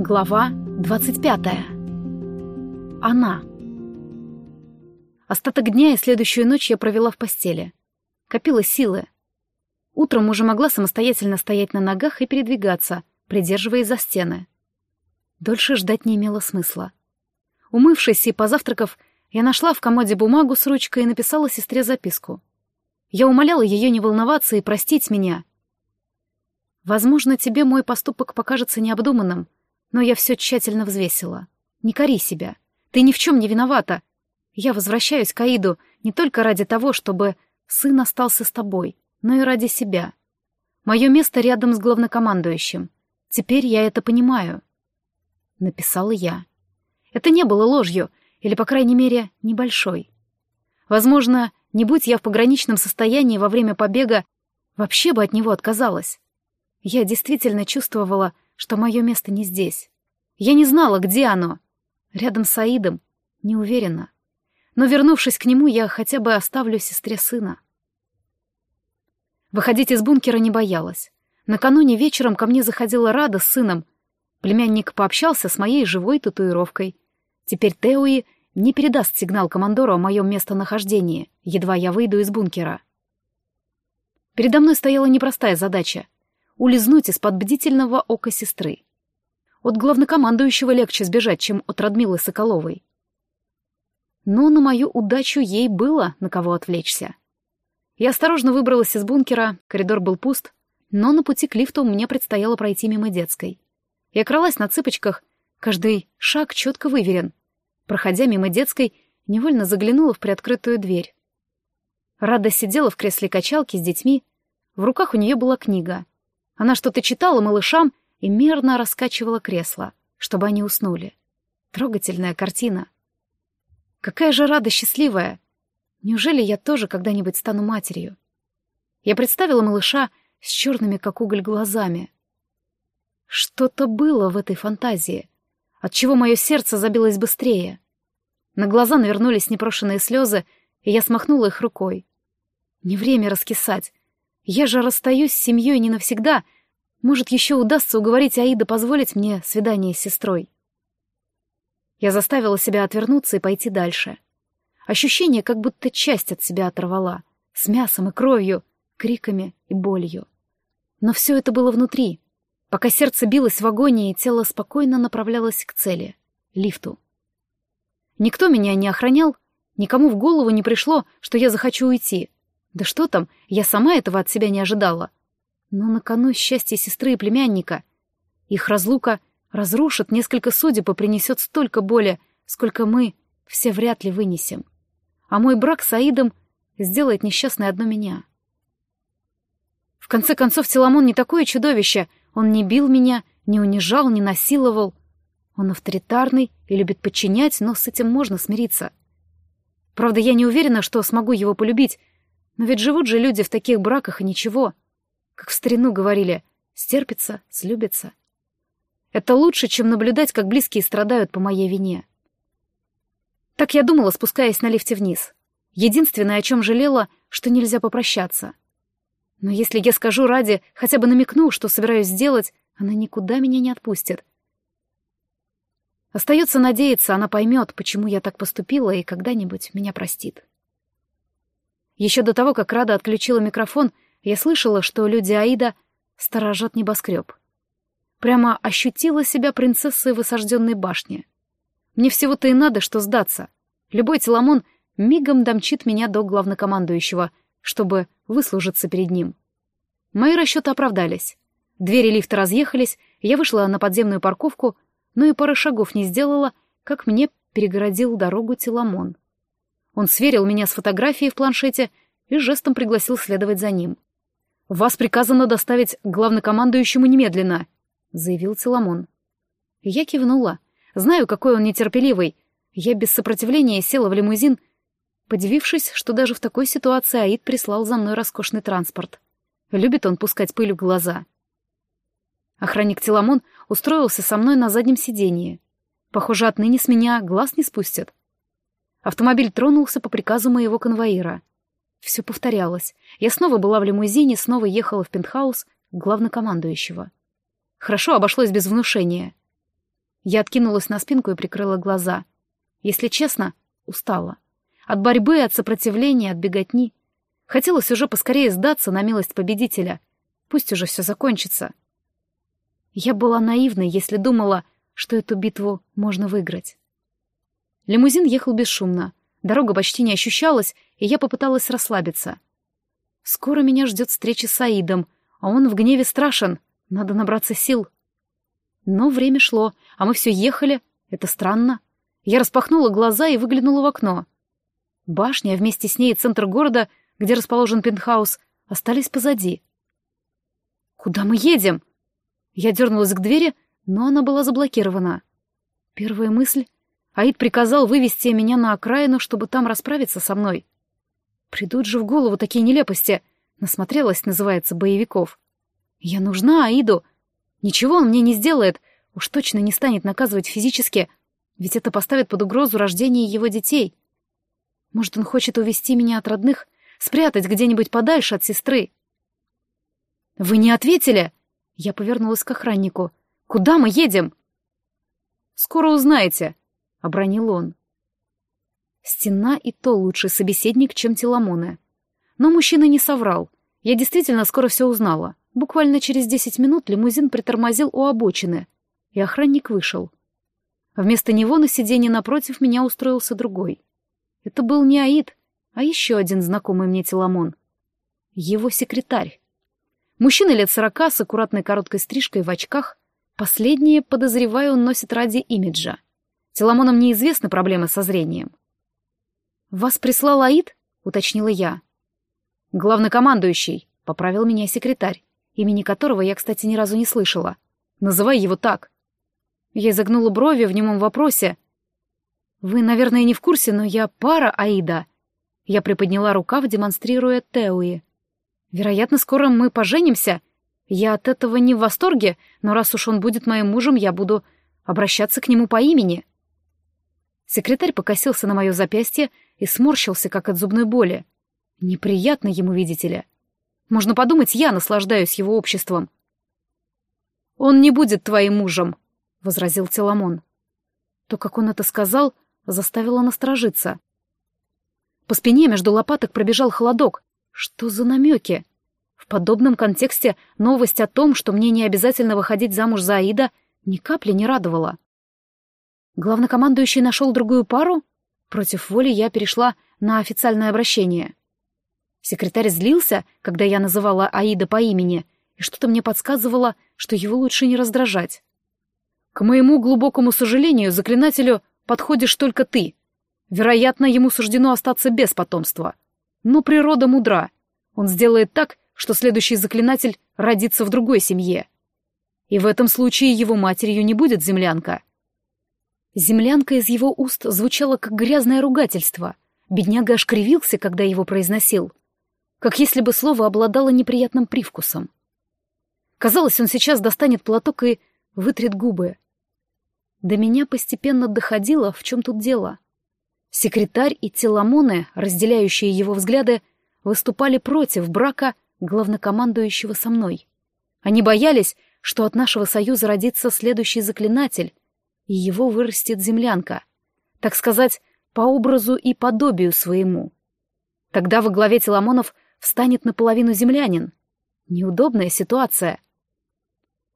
Глава 25. Она. Остаток дня и следующую ночь я провела в постели. Копила силы. Утром уже могла самостоятельно стоять на ногах и передвигаться, придерживаясь за стены. Дольше ждать не имело смысла. Умывшись и позавтракав, я нашла в комоде бумагу с ручкой и написала сестре записку. Я умоляла ее не волноваться и простить меня. Возможно, тебе мой поступок покажется необдуманным, но я все тщательно взвесила. Не кори себя. Ты ни в чем не виновата. Я возвращаюсь к Аиду не только ради того, чтобы сын остался с тобой, но и ради себя. Мое место рядом с главнокомандующим. Теперь я это понимаю. Написала я. Это не было ложью, или, по крайней мере, небольшой. Возможно, не будь я в пограничном состоянии во время побега, вообще бы от него отказалась. Я действительно чувствовала, что мое место не здесь. Я не знала, где оно. Рядом с Аидом. Не уверена. Но, вернувшись к нему, я хотя бы оставлю сестре сына. Выходить из бункера не боялась. Накануне вечером ко мне заходила Рада с сыном. Племянник пообщался с моей живой татуировкой. Теперь Теуи не передаст сигнал командору о моем местонахождении, едва я выйду из бункера. Передо мной стояла непростая задача улизнуть из-под бдительного ока сестры. От главнокомандующего легче сбежать, чем от Радмилы Соколовой. Но на мою удачу ей было на кого отвлечься. Я осторожно выбралась из бункера, коридор был пуст, но на пути к лифту мне предстояло пройти мимо детской. Я кралась на цыпочках, каждый шаг четко выверен. Проходя мимо детской, невольно заглянула в приоткрытую дверь. Рада сидела в кресле качалки с детьми, в руках у нее была книга — она что-то читала малышам и мерно раскачивала кресло, чтобы они уснули. Трогательная картина. Какая же рада счастливая! Неужели я тоже когда-нибудь стану матерью? Я представила малыша с черными, как уголь, глазами. Что-то было в этой фантазии, отчего мое сердце забилось быстрее. На глаза навернулись непрошенные слезы, и я смахнула их рукой. Не время раскисать. Я же расстаюсь с семьей не навсегда. Может, еще удастся уговорить Аида позволить мне свидание с сестрой. Я заставила себя отвернуться и пойти дальше. Ощущение, как будто часть от себя оторвала. С мясом и кровью, криками и болью. Но все это было внутри. Пока сердце билось в агонии, тело спокойно направлялось к цели — лифту. Никто меня не охранял, никому в голову не пришло, что я захочу уйти — да что там, я сама этого от себя не ожидала. Но на кону счастье сестры и племянника. Их разлука разрушит несколько судеб и принесет столько боли, сколько мы все вряд ли вынесем. А мой брак с Аидом сделает несчастной одно меня. В конце концов, Теламон не такое чудовище. Он не бил меня, не унижал, не насиловал. Он авторитарный и любит подчинять, но с этим можно смириться. Правда, я не уверена, что смогу его полюбить, но ведь живут же люди в таких браках и ничего. Как в старину говорили, стерпится, слюбится. Это лучше, чем наблюдать, как близкие страдают по моей вине. Так я думала, спускаясь на лифте вниз. Единственное, о чем жалела, что нельзя попрощаться. Но если я скажу ради, хотя бы намекну, что собираюсь сделать, она никуда меня не отпустит. Остается надеяться, она поймет, почему я так поступила и когда-нибудь меня простит. Еще до того, как Рада отключила микрофон, я слышала, что люди Аида сторожат небоскреб. Прямо ощутила себя принцессой в осажденной башне. Мне всего-то и надо, что сдаться. Любой Теламон мигом домчит меня до главнокомандующего, чтобы выслужиться перед ним. Мои расчеты оправдались. Двери лифта разъехались, я вышла на подземную парковку, но и пары шагов не сделала, как мне перегородил дорогу Теламон. Он сверил меня с фотографией в планшете и жестом пригласил следовать за ним. «Вас приказано доставить главнокомандующему немедленно», — заявил Теламон. Я кивнула. Знаю, какой он нетерпеливый. Я без сопротивления села в лимузин, подивившись, что даже в такой ситуации Аид прислал за мной роскошный транспорт. Любит он пускать пыль в глаза. Охранник Теламон устроился со мной на заднем сиденье. Похоже, отныне с меня глаз не спустят. Автомобиль тронулся по приказу моего конвоира. Все повторялось. Я снова была в лимузине, снова ехала в пентхаус главнокомандующего. Хорошо обошлось без внушения. Я откинулась на спинку и прикрыла глаза. Если честно, устала. От борьбы, от сопротивления, от беготни. Хотелось уже поскорее сдаться на милость победителя. Пусть уже все закончится. Я была наивной, если думала, что эту битву можно выиграть. Лимузин ехал бесшумно. Дорога почти не ощущалась, и я попыталась расслабиться. Скоро меня ждет встреча с Аидом, а он в гневе страшен. Надо набраться сил. Но время шло, а мы все ехали. Это странно. Я распахнула глаза и выглянула в окно. Башня, вместе с ней центр города, где расположен пентхаус, остались позади. «Куда мы едем?» Я дернулась к двери, но она была заблокирована. Первая мысль — Аид приказал вывести меня на окраину, чтобы там расправиться со мной. Придут же в голову такие нелепости. Насмотрелась, называется, боевиков. Я нужна Аиду, Ничего он мне не сделает, уж точно не станет наказывать физически, ведь это поставит под угрозу рождение его детей. Может, он хочет увести меня от родных, спрятать где-нибудь подальше от сестры. «Вы не ответили?» Я повернулась к охраннику. «Куда мы едем?» «Скоро узнаете», — обронил он. Стена и то лучший собеседник, чем Теламоне. Но мужчина не соврал. Я действительно скоро все узнала. Буквально через десять минут лимузин притормозил у обочины, и охранник вышел. Вместо него на сиденье напротив меня устроился другой. Это был не Аид, а еще один знакомый мне Теламон. Его секретарь. Мужчина лет сорока с аккуратной короткой стрижкой в очках. Последнее, подозреваю, он носит ради имиджа. Теламонам неизвестны проблемы со зрением. «Вас прислал Аид?» — уточнила я. «Главнокомандующий», — поправил меня секретарь имени которого я, кстати, ни разу не слышала. Называй его так. Я изогнула брови в немом вопросе. «Вы, наверное, не в курсе, но я пара Аида». Я приподняла рукав, демонстрируя Теуи. «Вероятно, скоро мы поженимся. Я от этого не в восторге, но раз уж он будет моим мужем, я буду обращаться к нему по имени». Секретарь покосился на мое запястье и сморщился, как от зубной боли. Неприятно ему, видите ли. Можно подумать, я наслаждаюсь его обществом. «Он не будет твоим мужем», — возразил Теламон. То, как он это сказал, заставило насторожиться. По спине между лопаток пробежал холодок. Что за намеки? В подобном контексте новость о том, что мне не обязательно выходить замуж за Аида, ни капли не радовала. Главнокомандующий нашел другую пару? Против воли я перешла на официальное обращение. Секретарь злился, когда я называла Аида по имени, и что-то мне подсказывало, что его лучше не раздражать. К моему глубокому сожалению, заклинателю подходишь только ты. Вероятно, ему суждено остаться без потомства. Но природа мудра. Он сделает так, что следующий заклинатель родится в другой семье. И в этом случае его матерью не будет землянка. Землянка из его уст звучала как грязное ругательство. Бедняга аж кривился, когда его произносил как если бы слово обладало неприятным привкусом. Казалось, он сейчас достанет платок и вытрет губы. До меня постепенно доходило, в чем тут дело. Секретарь и теламоны, разделяющие его взгляды, выступали против брака главнокомандующего со мной. Они боялись, что от нашего союза родится следующий заклинатель, и его вырастет землянка, так сказать, по образу и подобию своему. Тогда во главе Теламонов встанет наполовину землянин. Неудобная ситуация.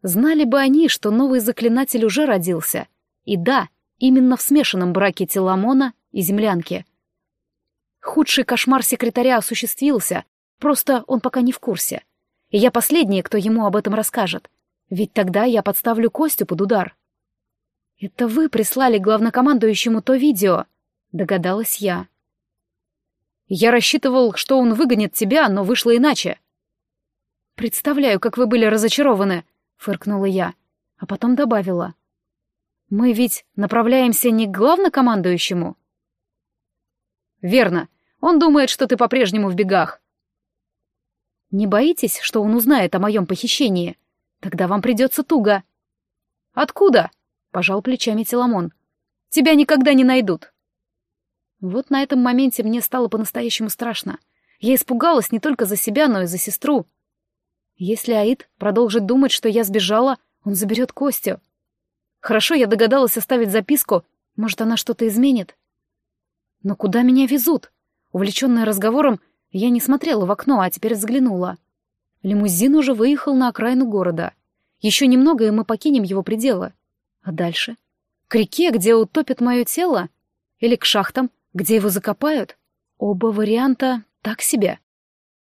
Знали бы они, что новый заклинатель уже родился. И да, именно в смешанном браке Теламона и землянки. Худший кошмар секретаря осуществился, просто он пока не в курсе. И я последняя, кто ему об этом расскажет. Ведь тогда я подставлю Костю под удар. «Это вы прислали главнокомандующему то видео», — догадалась я. Я рассчитывал, что он выгонит тебя, но вышло иначе. Представляю, как вы были разочарованы, фыркнула я, а потом добавила. Мы ведь направляемся не к главнокомандующему. Верно. Он думает, что ты по-прежнему в бегах. Не боитесь, что он узнает о моем похищении? Тогда вам придется туго. Откуда? Пожал плечами Теламон. Тебя никогда не найдут. Вот на этом моменте мне стало по-настоящему страшно. Я испугалась не только за себя, но и за сестру. Если Аид продолжит думать, что я сбежала, он заберет Костю. Хорошо, я догадалась оставить записку. Может, она что-то изменит? Но куда меня везут? Увлеченная разговором, я не смотрела в окно, а теперь взглянула. Лимузин уже выехал на окраину города. Еще немного, и мы покинем его пределы. А дальше? К реке, где утопят мое тело? Или к шахтам, где его закопают? Оба варианта так себе.